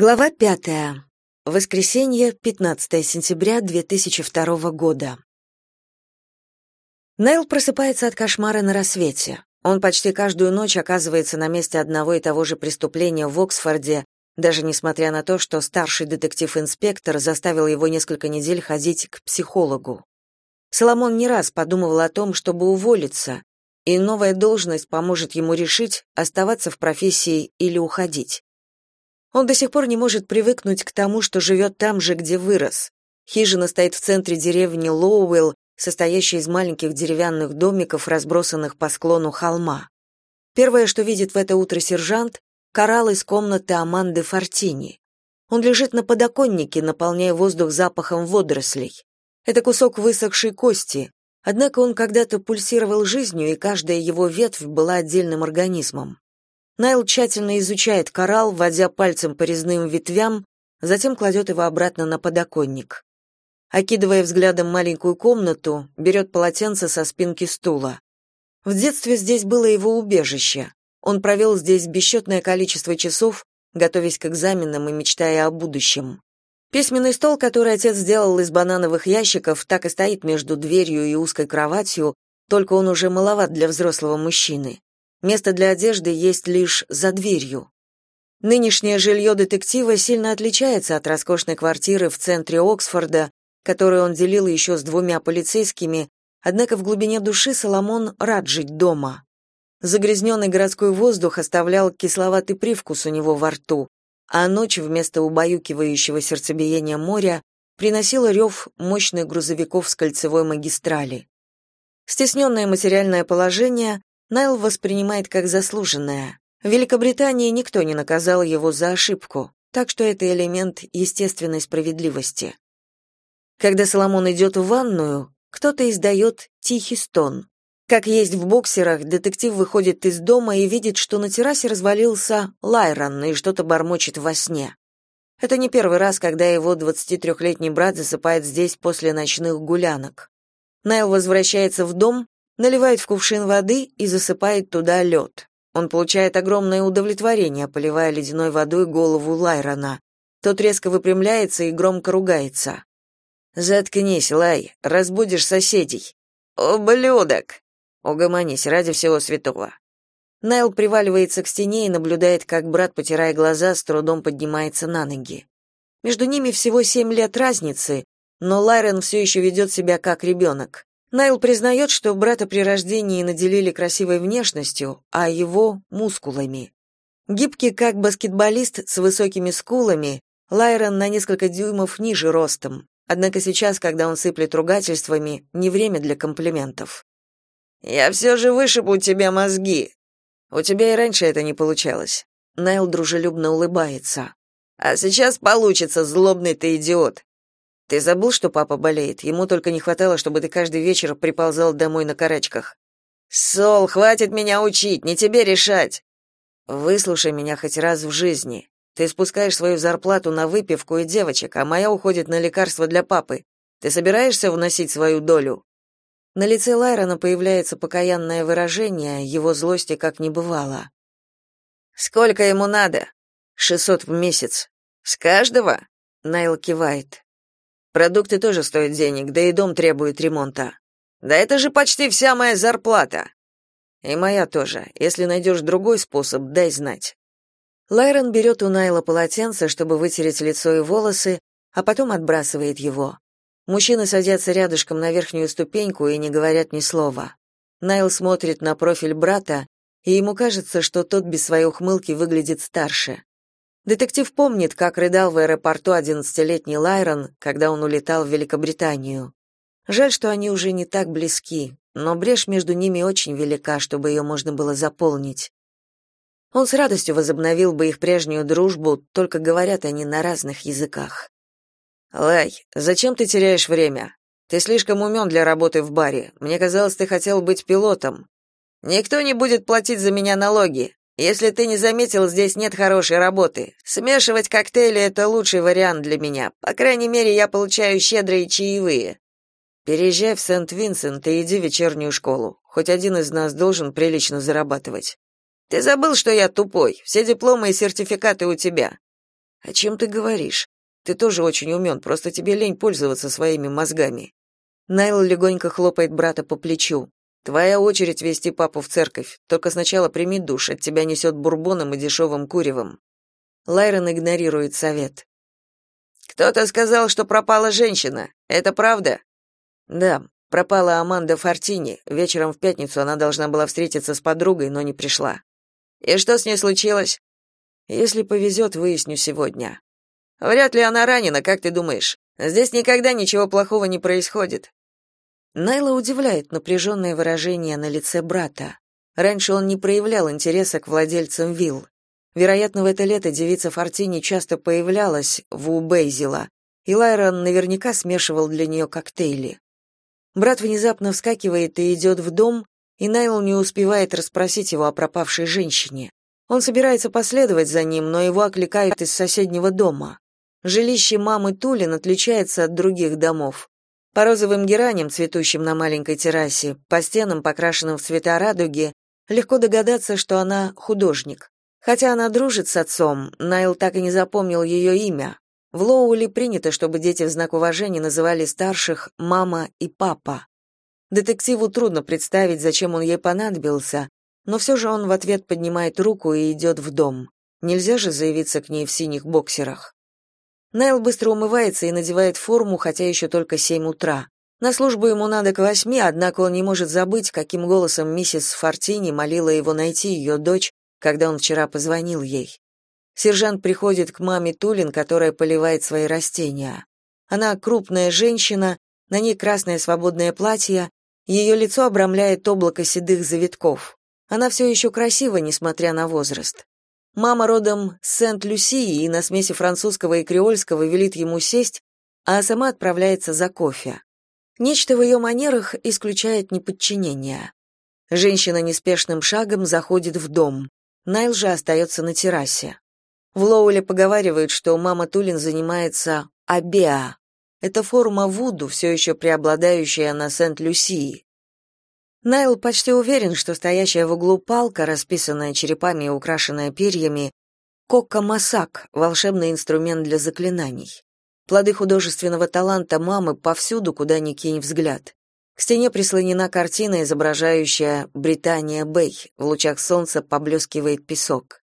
Глава пятая. Воскресенье, 15 сентября 2002 года. Нейл просыпается от кошмара на рассвете. Он почти каждую ночь оказывается на месте одного и того же преступления в Оксфорде, даже несмотря на то, что старший детектив-инспектор заставил его несколько недель ходить к психологу. Соломон не раз подумывал о том, чтобы уволиться, и новая должность поможет ему решить, оставаться в профессии или уходить. Он до сих пор не может привыкнуть к тому, что живет там же, где вырос. Хижина стоит в центре деревни Лоуэлл, состоящей из маленьких деревянных домиков, разбросанных по склону холма. Первое, что видит в это утро сержант, коралл из комнаты Аманды Фортини. Он лежит на подоконнике, наполняя воздух запахом водорослей. Это кусок высохшей кости, однако он когда-то пульсировал жизнью, и каждая его ветвь была отдельным организмом. Найл тщательно изучает коралл, водя пальцем по резным ветвям, затем кладет его обратно на подоконник. Окидывая взглядом маленькую комнату, берет полотенце со спинки стула. В детстве здесь было его убежище. Он провел здесь бесчетное количество часов, готовясь к экзаменам и мечтая о будущем. Письменный стол, который отец сделал из банановых ящиков, так и стоит между дверью и узкой кроватью, только он уже маловат для взрослого мужчины. Место для одежды есть лишь за дверью. Нынешнее жилье детектива сильно отличается от роскошной квартиры в центре Оксфорда, которую он делил еще с двумя полицейскими, однако в глубине души Соломон рад жить дома. Загрязненный городской воздух оставлял кисловатый привкус у него во рту, а ночь вместо убаюкивающего сердцебиения моря приносила рев мощных грузовиков с кольцевой магистрали. Стесненное материальное положение Найл воспринимает как заслуженное. В Великобритании никто не наказал его за ошибку, так что это элемент естественной справедливости. Когда Соломон идет в ванную, кто-то издает тихий стон. Как есть в боксерах, детектив выходит из дома и видит, что на террасе развалился Лайрон и что-то бормочет во сне. Это не первый раз, когда его 23-летний брат засыпает здесь после ночных гулянок. Найл возвращается в дом наливает в кувшин воды и засыпает туда лед. Он получает огромное удовлетворение, поливая ледяной водой голову Лайрона. Тот резко выпрямляется и громко ругается. «Заткнись, Лай, разбудишь соседей». «Ублюдок!» «Угомонись, ради всего святого». Найл приваливается к стене и наблюдает, как брат, потирая глаза, с трудом поднимается на ноги. Между ними всего семь лет разницы, но Лайрон все еще ведет себя как ребенок. Найл признает, что брата при рождении наделили красивой внешностью, а его — мускулами. Гибкий как баскетболист с высокими скулами, Лайрон на несколько дюймов ниже ростом. Однако сейчас, когда он сыплет ругательствами, не время для комплиментов. «Я все же вышибу тебя мозги!» «У тебя и раньше это не получалось». Найл дружелюбно улыбается. «А сейчас получится, злобный ты идиот. Ты забыл, что папа болеет? Ему только не хватало, чтобы ты каждый вечер приползал домой на карачках. Сол, хватит меня учить, не тебе решать. Выслушай меня хоть раз в жизни. Ты спускаешь свою зарплату на выпивку и девочек, а моя уходит на лекарства для папы. Ты собираешься вносить свою долю? На лице Лайрона появляется покаянное выражение, его злости как не бывало. Сколько ему надо? «Шестьсот в месяц. С каждого? Найл кивает. Продукты тоже стоят денег, да и дом требует ремонта. Да это же почти вся моя зарплата. И моя тоже. Если найдешь другой способ, дай знать. Лайрон берет у Найла полотенце, чтобы вытереть лицо и волосы, а потом отбрасывает его. Мужчины садятся рядышком на верхнюю ступеньку и не говорят ни слова. Найл смотрит на профиль брата, и ему кажется, что тот без своей ухмылки выглядит старше. Детектив помнит, как рыдал в аэропорту одиннадцатилетний Лайрон, когда он улетал в Великобританию. Жаль, что они уже не так близки, но брешь между ними очень велика, чтобы ее можно было заполнить. Он с радостью возобновил бы их прежнюю дружбу, только говорят они на разных языках. «Лай, зачем ты теряешь время? Ты слишком умен для работы в баре. Мне казалось, ты хотел быть пилотом. Никто не будет платить за меня налоги. Если ты не заметил, здесь нет хорошей работы. Смешивать коктейли это лучший вариант для меня. По крайней мере, я получаю щедрые чаевые. Переезжай в Сент-Винсент и иди в вечернюю школу. Хоть один из нас должен прилично зарабатывать. Ты забыл, что я тупой. Все дипломы и сертификаты у тебя. О чем ты говоришь? Ты тоже очень умен, просто тебе лень пользоваться своими мозгами. Найл легонько хлопает брата по плечу. Твоя очередь вести папу в церковь. Только сначала прими душ, от тебя несет бурбоном и дешевым куревом. Лайрон игнорирует совет. Кто-то сказал, что пропала женщина. Это правда? Да, пропала Аманда Фортини. Вечером в пятницу она должна была встретиться с подругой, но не пришла. И что с ней случилось? Если повезет, выясню сегодня. Вряд ли она ранена, как ты думаешь? Здесь никогда ничего плохого не происходит. Найла удивляет напряженное выражение на лице брата. Раньше он не проявлял интереса к владельцам вилл. Вероятно, в это лето девица Фортини часто появлялась в у Бейзила, и Лайрон наверняка смешивал для нее коктейли. Брат внезапно вскакивает и идет в дом, и Найл не успевает расспросить его о пропавшей женщине. Он собирается последовать за ним, но его окликают из соседнего дома. Жилище мамы Тулин отличается от других домов. По розовым гераням, цветущим на маленькой террасе, по стенам, покрашенным в цвета радуги, легко догадаться, что она художник. Хотя она дружит с отцом, Найл так и не запомнил ее имя. В Лоули принято, чтобы дети в знак уважения называли старших «мама» и «папа». Детективу трудно представить, зачем он ей понадобился, но все же он в ответ поднимает руку и идет в дом. Нельзя же заявиться к ней в синих боксерах. Найл быстро умывается и надевает форму, хотя еще только семь утра. На службу ему надо к восьми, однако он не может забыть, каким голосом миссис Фортини молила его найти ее дочь, когда он вчера позвонил ей. Сержант приходит к маме Тулин, которая поливает свои растения. Она крупная женщина, на ней красное свободное платье, ее лицо обрамляет облако седых завитков. Она все еще красива, несмотря на возраст. Мама родом с Сент-Люсии и на смеси французского и креольского велит ему сесть, а сама отправляется за кофе. Нечто в ее манерах исключает неподчинение. Женщина неспешным шагом заходит в дом. Найл же остается на террасе. В Лоуле поговаривают, что мама Тулин занимается абеа, это форма вуду, все еще преобладающая на Сент-Люсии. Найл почти уверен, что стоящая в углу палка, расписанная черепами и украшенная перьями, кокка-масак, волшебный инструмент для заклинаний. Плоды художественного таланта мамы повсюду, куда ни кинь взгляд. К стене прислонена картина, изображающая Британия Бэй. В лучах солнца поблескивает песок.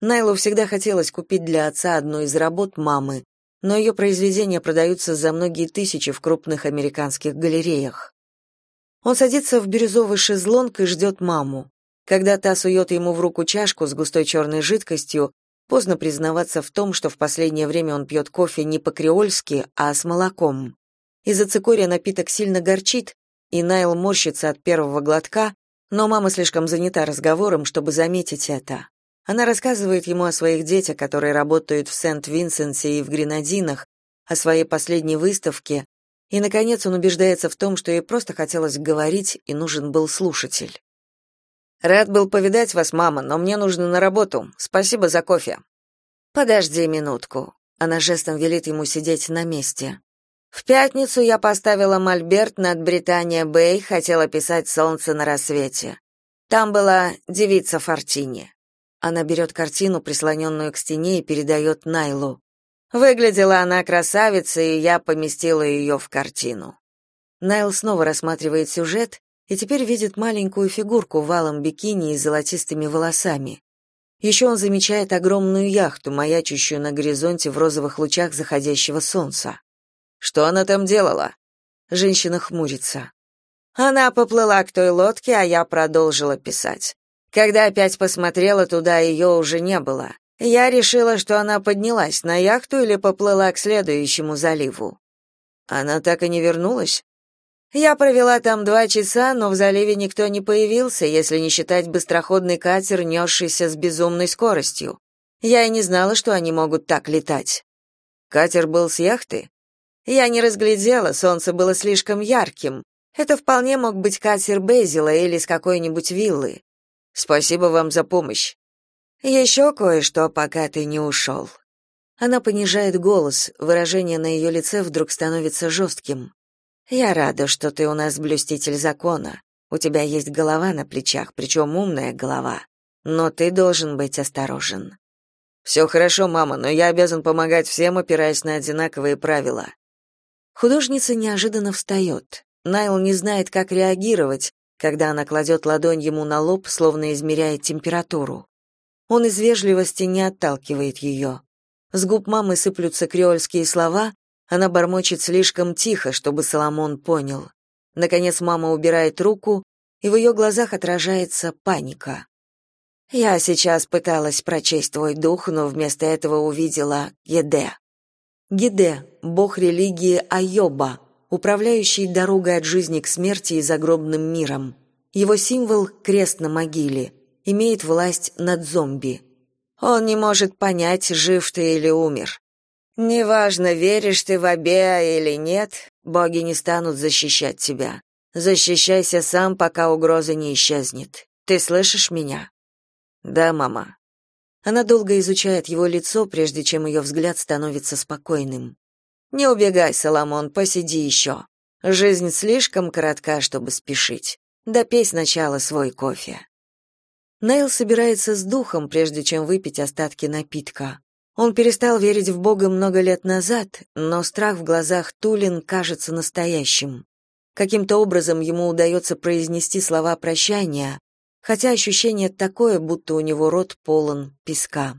Найлу всегда хотелось купить для отца одну из работ мамы, но ее произведения продаются за многие тысячи в крупных американских галереях. Он садится в бирюзовый шезлонг и ждет маму. Когда та сует ему в руку чашку с густой черной жидкостью, поздно признаваться в том, что в последнее время он пьет кофе не по-креольски, а с молоком. Из-за цикория напиток сильно горчит, и Найл морщится от первого глотка, но мама слишком занята разговором, чтобы заметить это. Она рассказывает ему о своих детях, которые работают в Сент-Винсенсе и в Гренадинах, о своей последней выставке, и, наконец, он убеждается в том, что ей просто хотелось говорить, и нужен был слушатель. «Рад был повидать вас, мама, но мне нужно на работу. Спасибо за кофе». «Подожди минутку». Она жестом велит ему сидеть на месте. «В пятницу я поставила мольберт над Британия Бэй, хотела писать «Солнце на рассвете». Там была девица Фортини. Она берет картину, прислоненную к стене, и передает Найлу. Выглядела она красавицей, и я поместила ее в картину. Найл снова рассматривает сюжет и теперь видит маленькую фигурку в валом бикини и золотистыми волосами. Еще он замечает огромную яхту, маячущую на горизонте в розовых лучах заходящего солнца. Что она там делала? Женщина хмурится. Она поплыла к той лодке, а я продолжила писать. Когда опять посмотрела туда, ее уже не было. Я решила, что она поднялась на яхту или поплыла к следующему заливу. Она так и не вернулась? Я провела там два часа, но в заливе никто не появился, если не считать быстроходный катер, несшийся с безумной скоростью. Я и не знала, что они могут так летать. Катер был с яхты? Я не разглядела, солнце было слишком ярким. Это вполне мог быть катер Безила или с какой-нибудь виллы. Спасибо вам за помощь. Еще кое-что, пока ты не ушел». Она понижает голос, выражение на ее лице вдруг становится жестким. «Я рада, что ты у нас блюститель закона. У тебя есть голова на плечах, причем умная голова. Но ты должен быть осторожен». «Все хорошо, мама, но я обязан помогать всем, опираясь на одинаковые правила». Художница неожиданно встает. Найл не знает, как реагировать, когда она кладет ладонь ему на лоб, словно измеряет температуру. Он из вежливости не отталкивает ее. С губ мамы сыплются креольские слова, она бормочет слишком тихо, чтобы Соломон понял. Наконец мама убирает руку, и в ее глазах отражается паника. Я сейчас пыталась прочесть твой дух, но вместо этого увидела Геде. Геде — бог религии Айоба, управляющий дорогой от жизни к смерти и загробным миром. Его символ — крест на могиле, имеет власть над зомби. Он не может понять, жив ты или умер. Неважно, веришь ты в Абеа или нет, боги не станут защищать тебя. Защищайся сам, пока угроза не исчезнет. Ты слышишь меня? Да, мама. Она долго изучает его лицо, прежде чем ее взгляд становится спокойным. Не убегай, Соломон, посиди еще. Жизнь слишком коротка, чтобы спешить. Допей сначала свой кофе. Нейл собирается с духом, прежде чем выпить остатки напитка. Он перестал верить в Бога много лет назад, но страх в глазах Тулин кажется настоящим. Каким-то образом ему удается произнести слова прощания, хотя ощущение такое, будто у него рот полон песка.